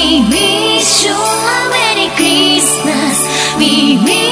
We wish you a Merry Christmas. We wish